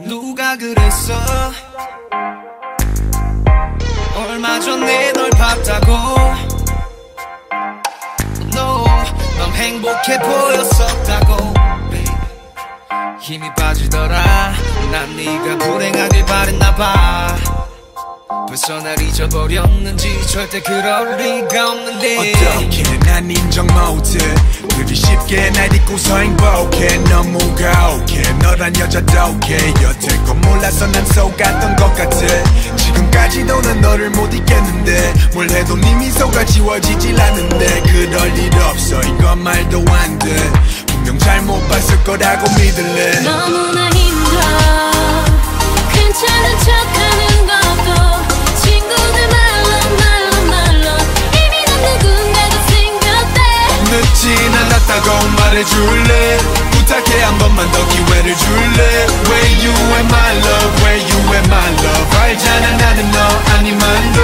누가 그랬어? 얼마 전에 널 봤다고. No 넌 행복해 보였었다고 baby. 힘이 빠지더라. 난 네가 불행하길 바랬나봐. 벌써 날 잊어버렸는지 절대 그럴 리가 없는데. 어떻게 난 인정 못해 그리 쉽게 날 잊고서 행복해 너무 가혹해 너란 여자 덕해 여태 건 몰라서 난 속았던 것 같아. 지금까지도 난 너를 못 잊겠는데. 뭘 해도 네 미소가 지워지질 않는데. 그럴 일 없어. 이건 말도 안돼. 분명 잘못 봤을 거라고 믿을래. 너무나 힘 않았다고 말해줄래? 부탁해 한 번만 더 기회를 줄래? Where you at my love Where you at my love. 알잖아 나는 너 아니면 돼.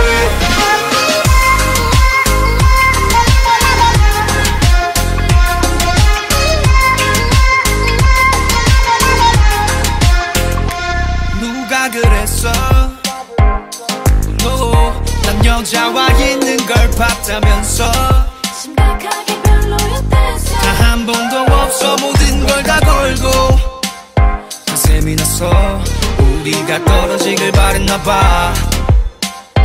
누가 그랬어? No 난 여자와 있는 걸 봤다면서 우리가 떨어지길 바랬나봐.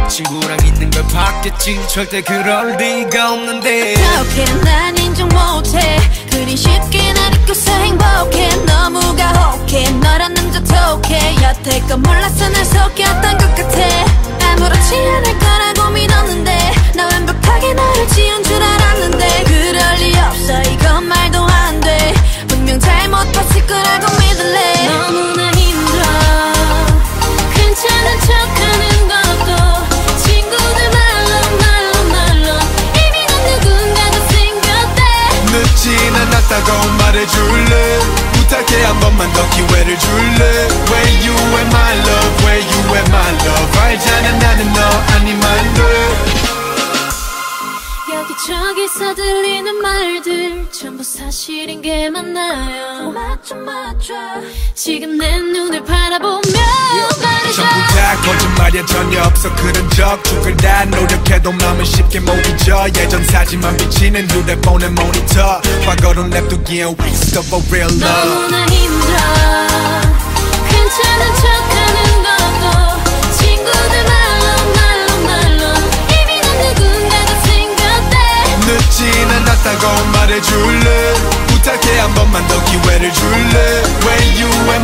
친구랑 있는 걸 봤겠지. 절대 그럴 리가 없는데. 그렇게 난 인정 못해. 그리 쉽게 날 잊고서 행복해. 너무 가혹해. 너란 남자 톡해. 여태껏 몰라서 날 속였던 않았다고 말해줄래? 부탁해 한 번만 더 기회를 줄래? Where you at my love Where you at my love. 알잖아 나는 너 아니면 돼 여기저기서 들리는 말들 전부 사실인 게 맞나요? 맞죠 맞죠 지금 내 눈을 거짓 말이야 전혀 없어 그런 적 죽을 다 노력해도 마음은 쉽게 못 잊어. 예전 사진만 비치는 휴대폰의 모니터. 과거로 냅두기엔 waste of a real love. 너무나 힘들어. 괜찮은 척하는 것도 친구들 말로 말로 말로. 이미 넌 누군가가 생겼대. 늦진 않았다고 말해줄래? 부탁해 한 번만 더 기회를 줄래? Where you at